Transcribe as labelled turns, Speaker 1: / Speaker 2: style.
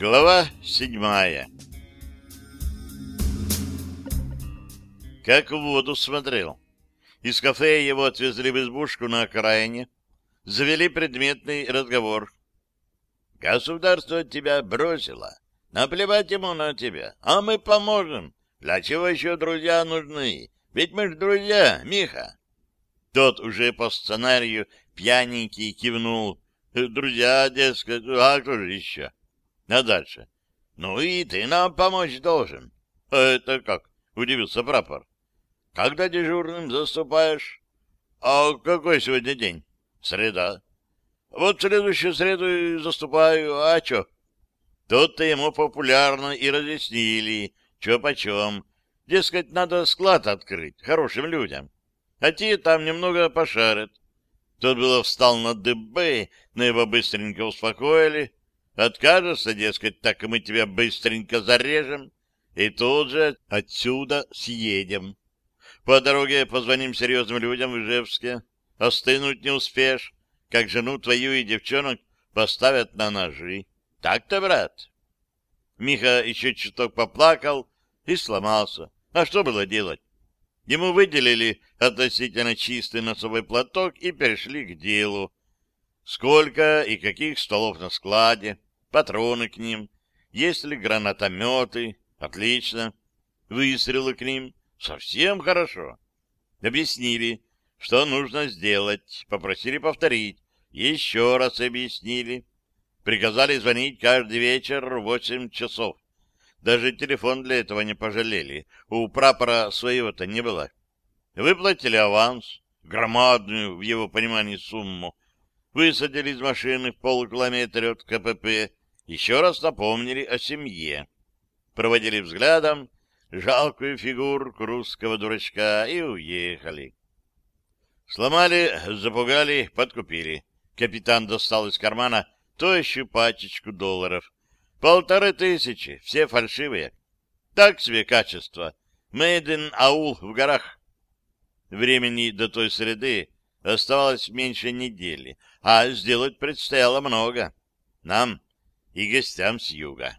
Speaker 1: Глава седьмая Как в воду смотрел. Из кафе его отвезли в избушку на окраине, завели предметный разговор. Государство тебя бросило. Наплевать ему на тебя. А мы поможем. Для чего еще друзья нужны? Ведь мы ж друзья, Миха. Тот уже по сценарию пьяненький кивнул. Друзья, дескать, а кто же еще? А дальше? Ну и ты нам помочь должен. А это как? Удивился прапор. Когда дежурным заступаешь? А какой сегодня день? Среда. Вот следующую среду заступаю, а чё? Тут-то ему популярно и разъяснили, чё почем. Дескать, надо склад открыть хорошим людям. А те там немного пошарят. Тот было встал на дыбы, но его быстренько успокоили. Откажешься, дескать, так мы тебя быстренько зарежем, и тут же отсюда съедем. По дороге позвоним серьезным людям в Ижевске. Остынуть не успеешь, как жену твою и девчонок поставят на ножи. Так-то, брат? Миха еще чуток поплакал и сломался. А что было делать? Ему выделили относительно чистый носовой платок и перешли к делу. Сколько и каких столов на складе, патроны к ним, есть ли гранатометы, отлично. Выстрелы к ним, совсем хорошо. Объяснили, что нужно сделать, попросили повторить, еще раз объяснили. Приказали звонить каждый вечер в восемь часов. Даже телефон для этого не пожалели. У прапора своего-то не было. Выплатили аванс, громадную в его понимании сумму. Высадили из машины в полукилометре от КПП. Еще раз напомнили о семье. Проводили взглядом жалкую фигурку русского дурачка и уехали. Сломали, запугали, подкупили. Капитан достал из кармана тощую пачечку долларов. Полторы тысячи, все фальшивые. Так себе качество. In аул в горах. Времени до той среды оставалось меньше недели, а сделать предстояло много. Нам и гостям с юга.